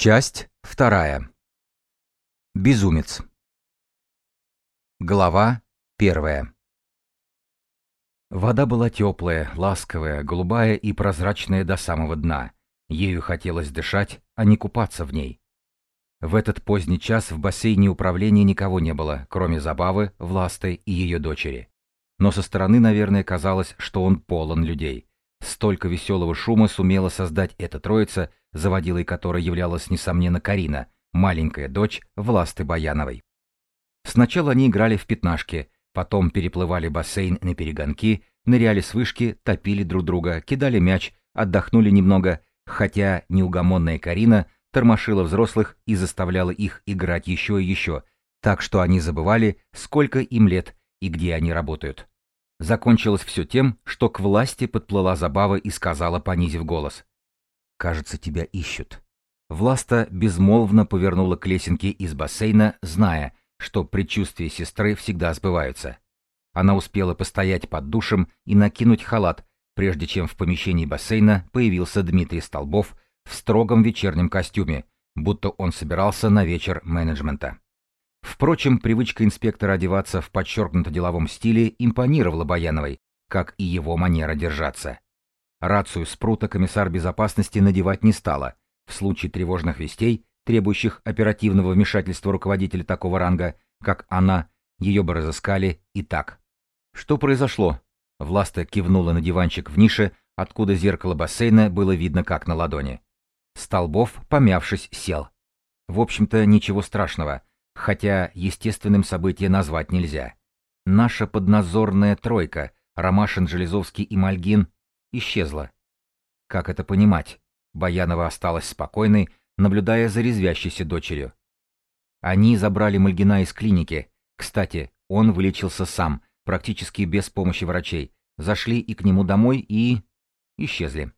Часть вторая. Безумец. Глава первая. Вода была теплая, ласковая, голубая и прозрачная до самого дна. Ею хотелось дышать, а не купаться в ней. В этот поздний час в бассейне управления никого не было, кроме Забавы, Власты и ее дочери. Но со стороны, наверное, казалось, что он полон людей. Столько веселого шума сумела создать эта троица, заводилой которой являлась, несомненно, Карина, маленькая дочь Власты Баяновой. Сначала они играли в пятнашки, потом переплывали бассейн на перегонки, ныряли с вышки, топили друг друга, кидали мяч, отдохнули немного, хотя неугомонная Карина тормошила взрослых и заставляла их играть еще и еще, так что они забывали, сколько им лет и где они работают. Закончилось все тем, что к власти подплыла забава и сказала, понизив голос. «Кажется, тебя ищут». Власта безмолвно повернула к лесенке из бассейна, зная, что предчувствия сестры всегда сбываются. Она успела постоять под душем и накинуть халат, прежде чем в помещении бассейна появился Дмитрий Столбов в строгом вечернем костюме, будто он собирался на вечер менеджмента. Впрочем, привычка инспектора одеваться в подчеркнуто деловом стиле импонировала Баяновой, как и его манера держаться. Рацию спрута комиссар безопасности надевать не стала. В случае тревожных вестей, требующих оперативного вмешательства руководителя такого ранга, как она, ее бы разыскали и так. Что произошло? Власта кивнула на диванчик в нише, откуда зеркало бассейна было видно как на ладони. Столбов, помявшись, сел. В общем-то, ничего страшного хотя естественным событие назвать нельзя. Наша подназорная тройка, Ромашин, Железовский и Мальгин, исчезла. Как это понимать? Баянова осталась спокойной, наблюдая за резвящейся дочерью. Они забрали Мальгина из клиники. Кстати, он вылечился сам, практически без помощи врачей. Зашли и к нему домой, и... исчезли.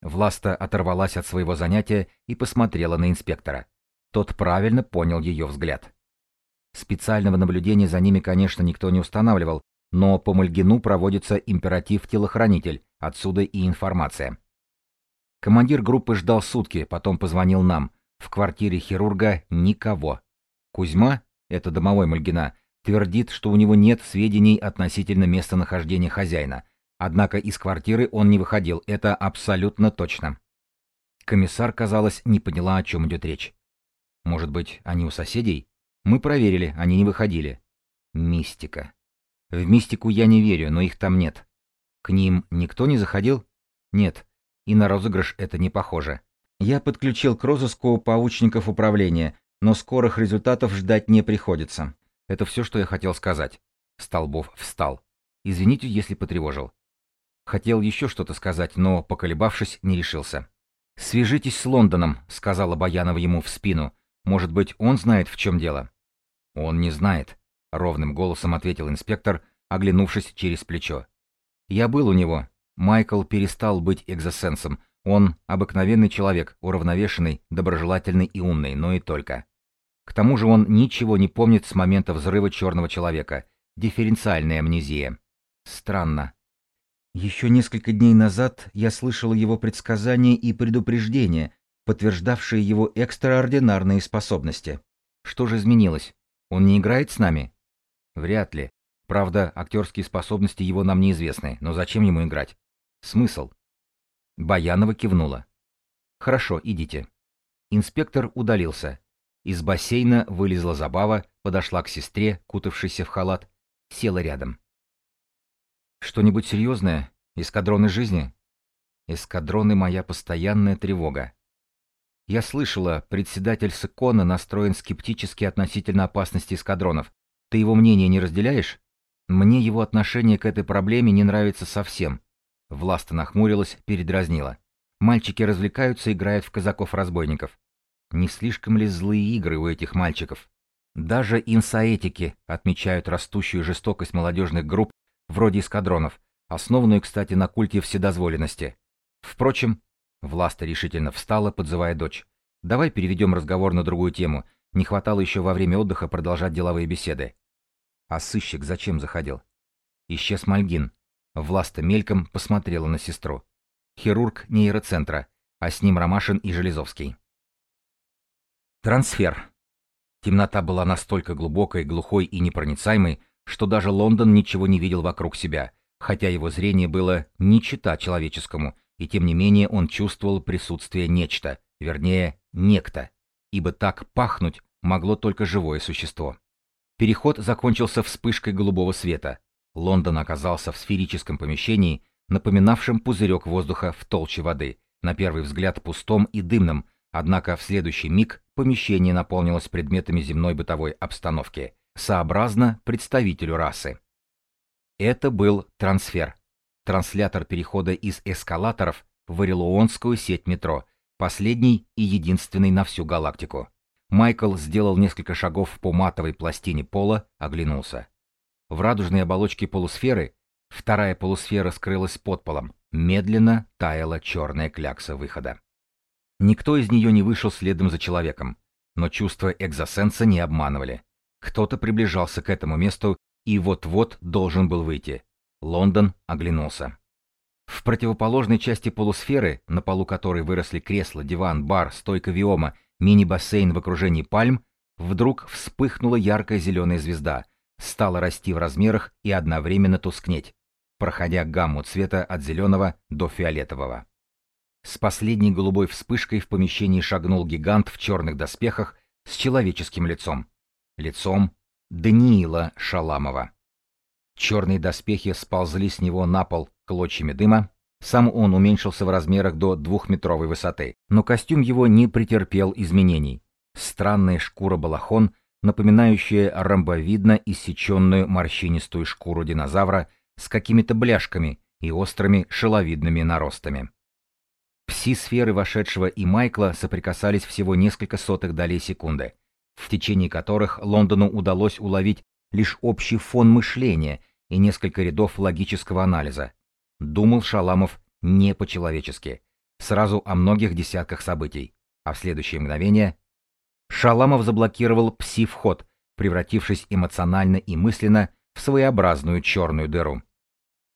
Власта оторвалась от своего занятия и посмотрела на инспектора. Тот правильно понял ее взгляд. Специального наблюдения за ними, конечно, никто не устанавливал, но по Мальгину проводится императив-телохранитель, отсюда и информация. Командир группы ждал сутки, потом позвонил нам. В квартире хирурга никого. Кузьма, это домовой Мальгина, твердит, что у него нет сведений относительно местонахождения хозяина. Однако из квартиры он не выходил, это абсолютно точно. Комиссар, казалось, не поняла, о чем идет речь. Может быть, они у соседей? Мы проверили, они не выходили. Мистика. В мистику я не верю, но их там нет. К ним никто не заходил? Нет. И на розыгрыш это не похоже. Я подключил к розыску паучников управления, но скорых результатов ждать не приходится. Это все, что я хотел сказать. Столбов встал. Извините, если потревожил. Хотел еще что-то сказать, но, поколебавшись, не решился. «Свяжитесь с Лондоном», — сказала Баянова ему в спину. Может быть, он знает, в чем дело?» «Он не знает», — ровным голосом ответил инспектор, оглянувшись через плечо. «Я был у него. Майкл перестал быть экзосенсом. Он обыкновенный человек, уравновешенный, доброжелательный и умный, но и только. К тому же он ничего не помнит с момента взрыва черного человека. Дифференциальная амнезия. Странно. Еще несколько дней назад я слышал его предсказания и предупреждения, подтверждавшие его экстраординарные способности. Что же изменилось? Он не играет с нами? Вряд ли. Правда, актерские способности его нам неизвестны, но зачем ему играть? Смысл? Баянова кивнула. Хорошо, идите. Инспектор удалился. Из бассейна вылезла забава, подошла к сестре, кутавшейся в халат, села рядом. Что-нибудь серьезное? Эскадроны жизни? Эскадроны — моя постоянная тревога. Я слышала, председатель Сыкона настроен скептически относительно опасности эскадронов. Ты его мнение не разделяешь? Мне его отношение к этой проблеме не нравится совсем. Власта нахмурилась, передразнила. Мальчики развлекаются, играют в казаков-разбойников. Не слишком ли злые игры у этих мальчиков? Даже инсаэтики отмечают растущую жестокость молодежных групп, вроде эскадронов, основанную, кстати, на культе вседозволенности. Впрочем, Власта решительно встала, подзывая дочь. «Давай переведем разговор на другую тему. Не хватало еще во время отдыха продолжать деловые беседы». «А сыщик зачем заходил?» Исчез Мальгин. Власта мельком посмотрела на сестру. Хирург нейроцентра, а с ним Ромашин и Железовский. Трансфер. Темнота была настолько глубокой, глухой и непроницаемой, что даже Лондон ничего не видел вокруг себя, хотя его зрение было не чита человеческому, и тем не менее он чувствовал присутствие нечто, вернее, некто, ибо так пахнуть могло только живое существо. Переход закончился вспышкой голубого света. Лондон оказался в сферическом помещении, напоминавшем пузырек воздуха в толще воды, на первый взгляд пустом и дымным, однако в следующий миг помещение наполнилось предметами земной бытовой обстановки, сообразно представителю расы. Это был трансфер, транслятор перехода из эскалаторов в орелуонскую сеть метро, последний и единственный на всю галактику. Майкл сделал несколько шагов по матовой пластине пола, оглянулся. В радужной оболочке полусферы вторая полусфера скрылась под полом, медленно таяла черная клякса выхода. Никто из нее не вышел следом за человеком, но чувства экзосенса не обманывали. Кто-то приближался к этому месту и вот-вот должен был выйти. Лондон оглянулся. В противоположной части полусферы, на полу которой выросли кресло, диван, бар, стойка виома, мини-бассейн в окружении пальм, вдруг вспыхнула яркая зеленая звезда, стала расти в размерах и одновременно тускнеть, проходя гамму цвета от зеленого до фиолетового. С последней голубой вспышкой в помещении шагнул гигант в черных доспехах с человеческим лицом. Лицом Даниила Шаламова. Черные доспехи сползли с него на пол клочьями дыма, сам он уменьшился в размерах до двухметровой высоты, но костюм его не претерпел изменений. Странная шкура-балахон, напоминающая ромбовидно иссеченную морщинистую шкуру динозавра с какими-то бляшками и острыми шеловидными наростами. Пси-сферы вошедшего и Майкла соприкасались всего несколько сотых долей секунды, в течение которых Лондону удалось уловить лишь общий фон мышления и несколько рядов логического анализа. Думал Шаламов не по-человечески, сразу о многих десятках событий, а в следующее мгновение Шаламов заблокировал пси-вход, превратившись эмоционально и мысленно в своеобразную черную дыру.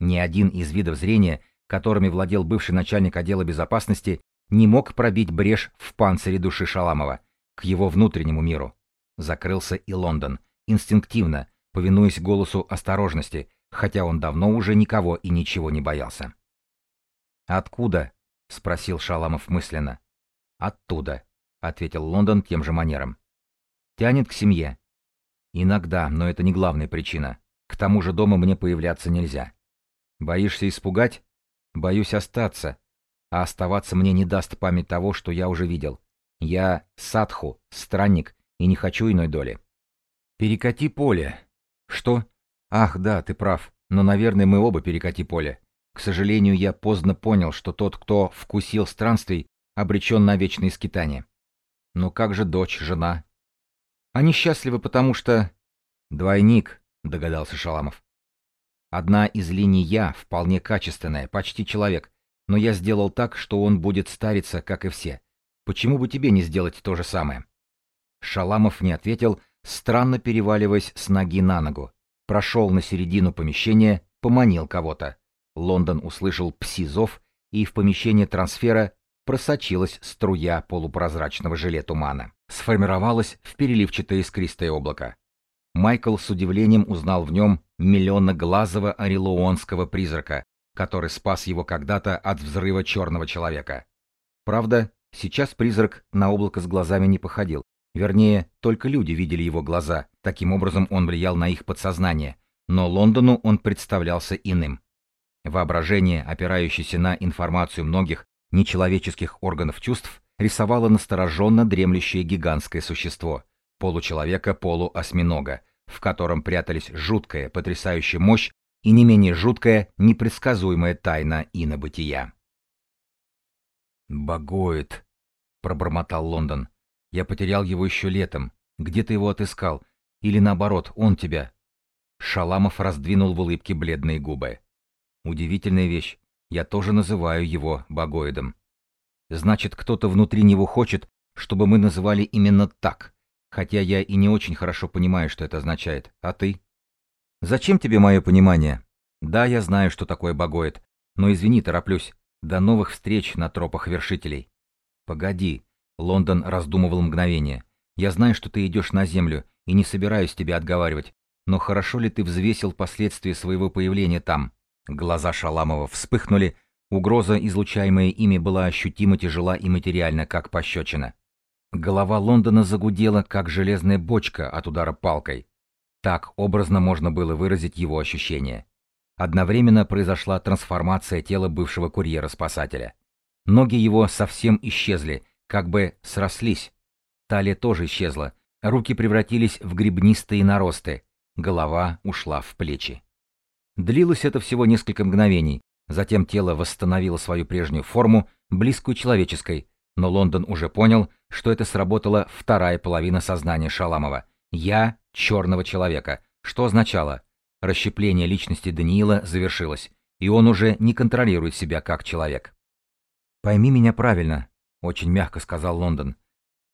Ни один из видов зрения, которыми владел бывший начальник отдела безопасности, не мог пробить брешь в панцире души Шаламова к его внутреннему миру. Закрылся и Лондон, инстинктивно, повинуясь голосу осторожности, хотя он давно уже никого и ничего не боялся. «Откуда?» — спросил Шаламов мысленно. «Оттуда», — ответил Лондон тем же манером. «Тянет к семье». «Иногда, но это не главная причина. К тому же дома мне появляться нельзя. Боишься испугать? Боюсь остаться. А оставаться мне не даст память того, что я уже видел. Я садху, странник, и не хочу иной доли. Перекати поле. Что? Ах, да, ты прав. Но, наверное, мы оба перекати поле. К сожалению, я поздно понял, что тот, кто вкусил странствий, обречен на вечные скитания. Но как же дочь, жена? Они счастливы, потому что... Двойник, догадался Шаламов. Одна из линий «я» вполне качественная, почти человек, но я сделал так, что он будет стариться, как и все. Почему бы тебе не сделать то же самое? Шаламов не ответил, странно переваливаясь с ноги на ногу. Прошел на середину помещения, поманил кого-то. Лондон услышал пси-зов, и в помещение трансфера просочилась струя полупрозрачного желе тумана. Сформировалось в переливчатое искристое облако. Майкл с удивлением узнал в нем миллионноглазого орелуонского призрака, который спас его когда-то от взрыва черного человека. Правда, сейчас призрак на облако с глазами не походил, Вернее, только люди видели его глаза, таким образом он влиял на их подсознание, но Лондону он представлялся иным. Воображение, опирающееся на информацию многих нечеловеческих органов чувств, рисовало настороженно дремлющее гигантское существо, получеловека-полуосьминога, в котором прятались жуткая, потрясающая мощь и не менее жуткая, непредсказуемая тайна инобытия. «Богоид», — пробормотал Лондон, я потерял его еще летом. Где ты его отыскал? Или наоборот, он тебя?» Шаламов раздвинул в улыбке бледные губы. «Удивительная вещь. Я тоже называю его богоидом. Значит, кто-то внутри него хочет, чтобы мы называли именно так. Хотя я и не очень хорошо понимаю, что это означает. А ты? Зачем тебе мое понимание? Да, я знаю, что такое богоид. Но извини, тороплюсь. До новых встреч на тропах вершителей. Погоди, Лондон раздумывал мгновение. Я знаю, что ты идешь на землю, и не собираюсь тебя отговаривать. Но хорошо ли ты взвесил последствия своего появления там? Глаза Шаламова вспыхнули, угроза, излучаемая ими, была ощутимо тяжела и материальна, как пощечина. Голова Лондона загудела, как железная бочка от удара палкой. Так образно можно было выразить его ощущения. Одновременно произошла трансформация тела бывшего курьера-спасателя. Ноги его совсем исчезли, как бы срослись. Талия тоже исчезла, руки превратились в гребнистые наросты, голова ушла в плечи. Длилось это всего несколько мгновений, затем тело восстановило свою прежнюю форму, близкую человеческой, но Лондон уже понял, что это сработала вторая половина сознания Шаламова. «Я — черного человека», что означало, расщепление личности Даниила завершилось, и он уже не контролирует себя как человек. «Пойми меня правильно», — очень мягко сказал Лондон.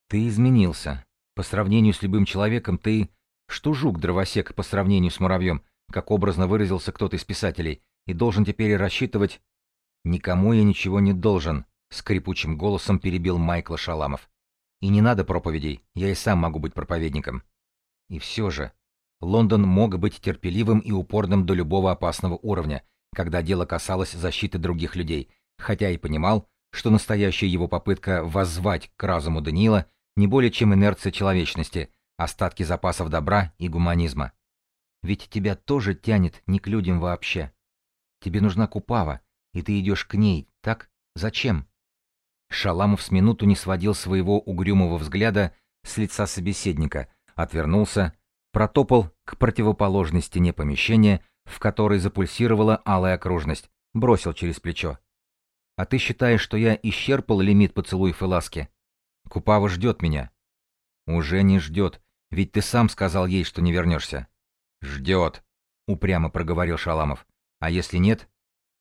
«Ты изменился. По сравнению с любым человеком ты... Что жук-дровосек по сравнению с муравьем, как образно выразился кто-то из писателей, и должен теперь рассчитывать... Никому я ничего не должен, — скрипучим голосом перебил Майкла Шаламов. И не надо проповедей, я и сам могу быть проповедником. И все же, Лондон мог быть терпеливым и упорным до любого опасного уровня, когда дело касалось защиты других людей, хотя и понимал, что настоящая его попытка воззвать к разуму Даниила не более чем инерция человечности, остатки запасов добра и гуманизма. Ведь тебя тоже тянет не к людям вообще. Тебе нужна Купава, и ты идешь к ней, так? Зачем? Шаламов с минуту не сводил своего угрюмого взгляда с лица собеседника, отвернулся, протопал к противоположной стене помещения, в которой запульсировала алая окружность, бросил через плечо. «А ты считаешь, что я исчерпал лимит поцелуев и ласки? Купава ждет меня». «Уже не ждет, ведь ты сам сказал ей, что не вернешься». «Ждет», — упрямо проговорил Шаламов. «А если нет?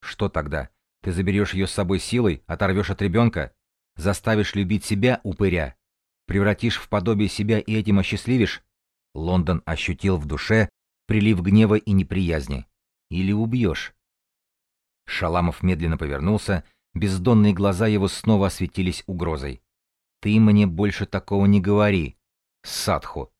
Что тогда? Ты заберешь ее с собой силой, оторвешь от ребенка? Заставишь любить себя, упыря? Превратишь в подобие себя и этим осчастливишь?» Лондон ощутил в душе прилив гнева и неприязни. «Или убьешь?» Шаламов медленно повернулся, бездонные глаза его снова осветились угрозой. «Ты мне больше такого не говори, Садху.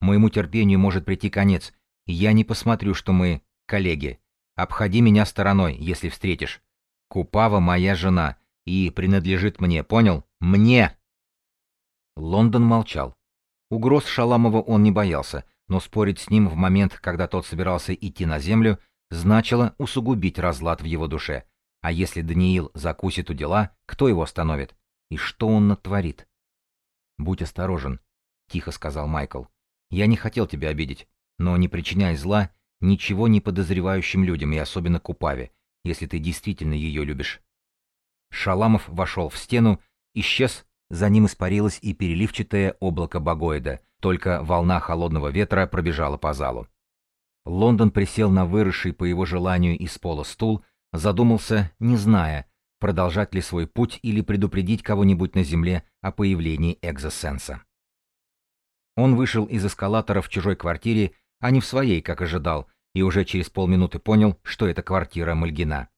Моему терпению может прийти конец, я не посмотрю, что мы коллеги. Обходи меня стороной, если встретишь. Купава моя жена и принадлежит мне, понял? Мне!» Лондон молчал. Угроз Шаламова он не боялся, но спорить с ним в момент, когда тот собирался идти на землю, значило усугубить разлад в его душе. А если Даниил закусит у дела, кто его остановит? И что он натворит? «Будь осторожен», — тихо сказал Майкл. «Я не хотел тебя обидеть но не причиняй зла ничего не подозревающим людям и особенно Купаве, если ты действительно ее любишь. Шаламов вошел в стену, исчез, за ним испарилось и переливчатое облако багоида, только волна холодного ветра пробежала по залу. Лондон присел на выросший по его желанию из пола стул, задумался, не зная, продолжать ли свой путь или предупредить кого-нибудь на земле о появлении экзосенса. Он вышел из эскалатора в чужой квартире а не в своей, как ожидал, и уже через полминуты понял, что это квартира Мальгина.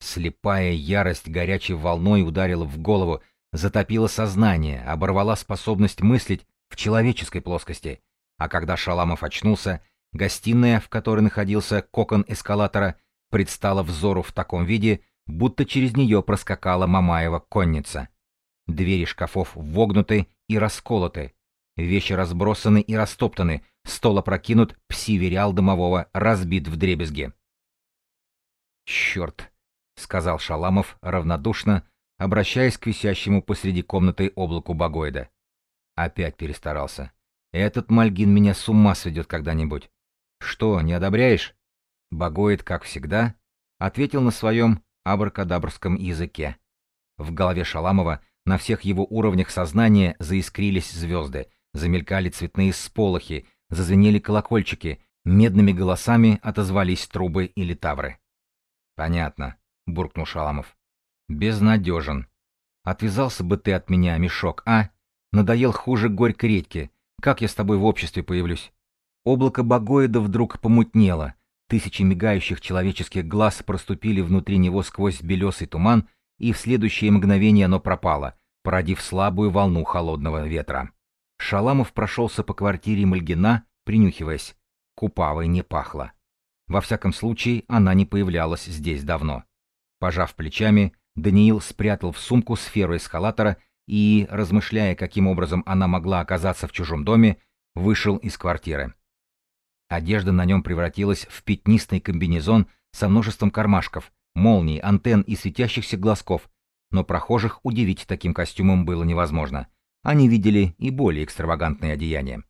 Слепая ярость горячей волной ударила в голову, затопила сознание, оборвала способность мыслить в человеческой плоскости. А когда Шаламов очнулся, гостиная, в которой находился кокон эскалатора, предстала взору в таком виде, будто через нее проскакала Мамаева конница. Двери шкафов вогнуты и расколоты, вещи разбросаны и растоптаны, Стол опрокинут, пси-вериал домового разбит в дребезги. «Черт!» — сказал Шаламов равнодушно, обращаясь к висящему посреди комнаты облаку Багоида. Опять перестарался. «Этот Мальгин меня с ума сведет когда-нибудь. Что, не одобряешь?» Багоид, как всегда, ответил на своем абракадабрском языке. В голове Шаламова на всех его уровнях сознания заискрились звезды, замелькали цветные сполохи, зазвенели колокольчики, медными голосами отозвались трубы или тавры. «Понятно», — буркнул Шаламов. «Безнадежен. Отвязался бы ты от меня, мешок, а? Надоел хуже горькой редьки. Как я с тобой в обществе появлюсь?» Облако Багоида вдруг помутнело. Тысячи мигающих человеческих глаз проступили внутри него сквозь белесый туман, и в следующее мгновение оно пропало, породив слабую волну холодного ветра. Шаламов прошелся по квартире Мальгина, принюхиваясь. Купавой не пахло. Во всяком случае, она не появлялась здесь давно. Пожав плечами, Даниил спрятал в сумку сферу эскалатора и, размышляя, каким образом она могла оказаться в чужом доме, вышел из квартиры. Одежда на нем превратилась в пятнистый комбинезон со множеством кармашков, молний, антенн и светящихся глазков, но прохожих удивить таким костюмом было невозможно. Они видели и более экстравагантные одеяния.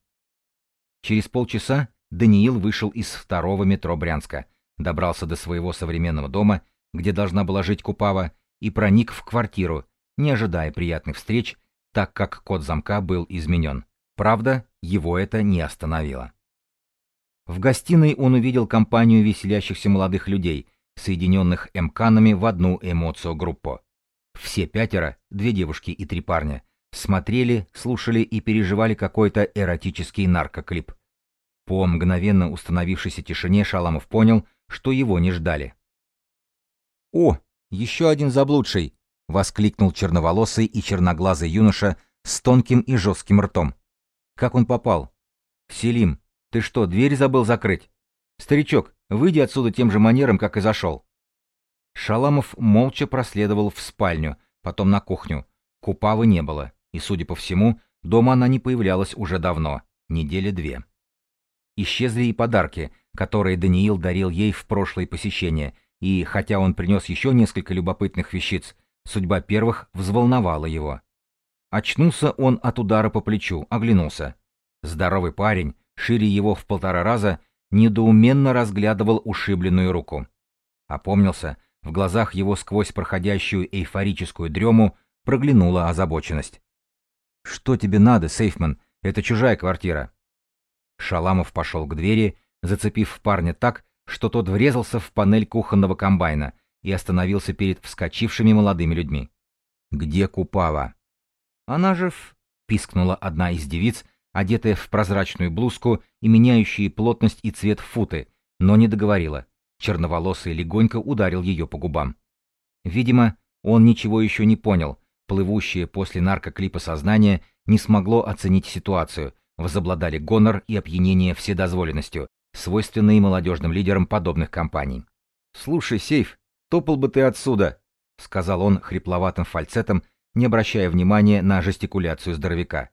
Через полчаса Даниил вышел из второго метро Брянска, добрался до своего современного дома, где должна была жить Купава, и проник в квартиру, не ожидая приятных встреч, так как код замка был изменен. Правда, его это не остановило. В гостиной он увидел компанию веселящихся молодых людей, соединенных эмканами в одну эмоцию-группу. Все пятеро, две девушки и три парня, смотрели, слушали и переживали какой-то эротический наркоклип. По мгновенно установившейся тишине Шаламов понял, что его не ждали. «О, еще один заблудший!» — воскликнул черноволосый и черноглазый юноша с тонким и жестким ртом. «Как он попал?» «Селим, ты что, дверь забыл закрыть? Старичок, выйди отсюда тем же манером, как и зашел». Шаламов молча проследовал в спальню, потом на кухню. Купавы не было, и, судя по всему, дома она не появлялась уже давно, недели две. Исчезли и подарки, которые Даниил дарил ей в прошлое посещение, и, хотя он принес еще несколько любопытных вещиц, судьба первых взволновала его. Очнулся он от удара по плечу, оглянулся. Здоровый парень, шире его в полтора раза, недоуменно разглядывал ушибленную руку. Опомнился, в глазах его сквозь проходящую эйфорическую дрему проглянула озабоченность. «Что тебе надо, Сейфман? Это чужая квартира». Шаламов пошел к двери, зацепив парня так, что тот врезался в панель кухонного комбайна и остановился перед вскочившими молодыми людьми. «Где Купава?» «Она же в...» — пискнула одна из девиц, одетая в прозрачную блузку и меняющие плотность и цвет футы, но не договорила. Черноволосый легонько ударил ее по губам. Видимо, он ничего еще не понял. Плывущее после наркоклипа сознание не смогло оценить ситуацию, возобладали гонор и опьянение вседозволенностью, свойственные молодежным лидерам подобных компаний. «Слушай, Сейф, топал бы ты отсюда», — сказал он хрипловатым фальцетом, не обращая внимания на жестикуляцию здоровяка.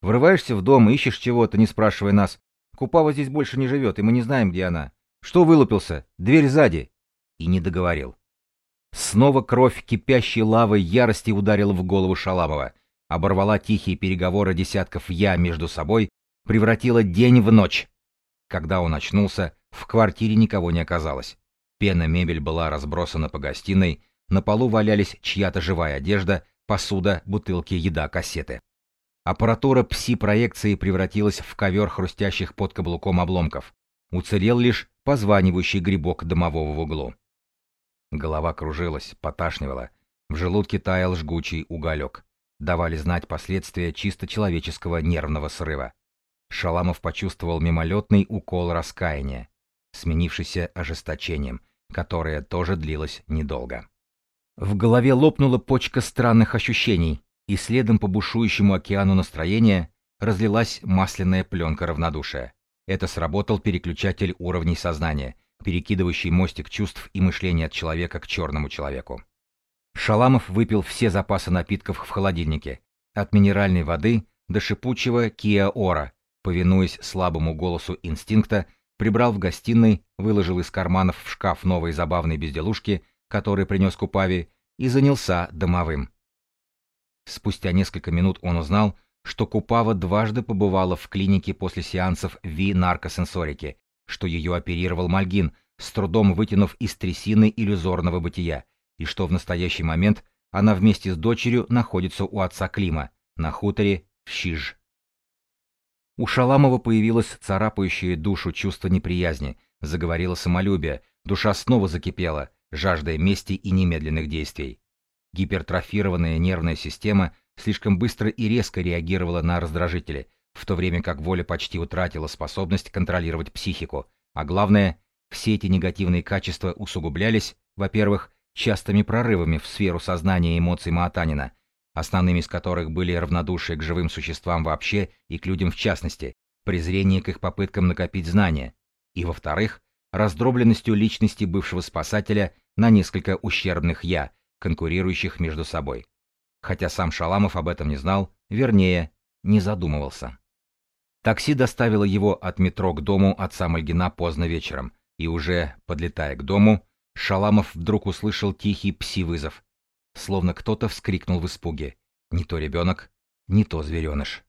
«Врываешься в дом, ищешь чего-то, не спрашивая нас. Купава здесь больше не живет, и мы не знаем, где она. Что вылупился? Дверь сзади!» И не договорил. Снова кровь кипящей лавой ярости ударила в голову Шаламова, оборвала тихие переговоры десятков «я» между собой, превратила день в ночь. Когда он очнулся, в квартире никого не оказалось. Пена мебель была разбросана по гостиной, на полу валялись чья-то живая одежда, посуда, бутылки, еда, кассеты. Аппаратура пси-проекции превратилась в ковер хрустящих под каблуком обломков. Уцелел лишь позванивающий грибок домового в углу. Голова кружилась, поташнивала. В желудке таял жгучий уголек. Давали знать последствия чисто человеческого нервного срыва. Шаламов почувствовал мимолетный укол раскаяния, сменившийся ожесточением, которое тоже длилось недолго. В голове лопнула почка странных ощущений, и следом по бушующему океану настроения разлилась масляная пленка равнодушия. Это сработал переключатель уровней сознания, перекидывающий мостик чувств и мышления от человека к черному человеку. Шаламов выпил все запасы напитков в холодильнике, от минеральной воды до шипучего киа-ора, повинуясь слабому голосу инстинкта, прибрал в гостиной, выложил из карманов в шкаф новые забавные безделушки, которые принес Купави, и занялся домовым. Спустя несколько минут он узнал, что Купава дважды побывала в клинике после сеансов ВИ-наркосенсорики, что ее оперировал Мальгин, с трудом вытянув из трясины иллюзорного бытия, и что в настоящий момент она вместе с дочерью находится у отца Клима, на хуторе в Щиж. У Шаламова появилось царапающее душу чувство неприязни, заговорило самолюбие, душа снова закипела, жаждая мести и немедленных действий. Гипертрофированная нервная система слишком быстро и резко реагировала на раздражители, в то время как воля почти утратила способность контролировать психику, а главное, все эти негативные качества усугублялись, во-первых, частыми прорывами в сферу сознания и эмоций Маатанина, основными из которых были равнодушие к живым существам вообще и к людям в частности, презрение к их попыткам накопить знания, и, во-вторых, раздробленностью личности бывшего спасателя на несколько ущербных «я», конкурирующих между собой. Хотя сам Шаламов об этом не знал, вернее, не задумывался. Такси доставило его от метро к дому отца Мальгина поздно вечером, и уже, подлетая к дому, Шаламов вдруг услышал тихий пси-вызов. Словно кто-то вскрикнул в испуге. Не то ребенок, не то звереныш.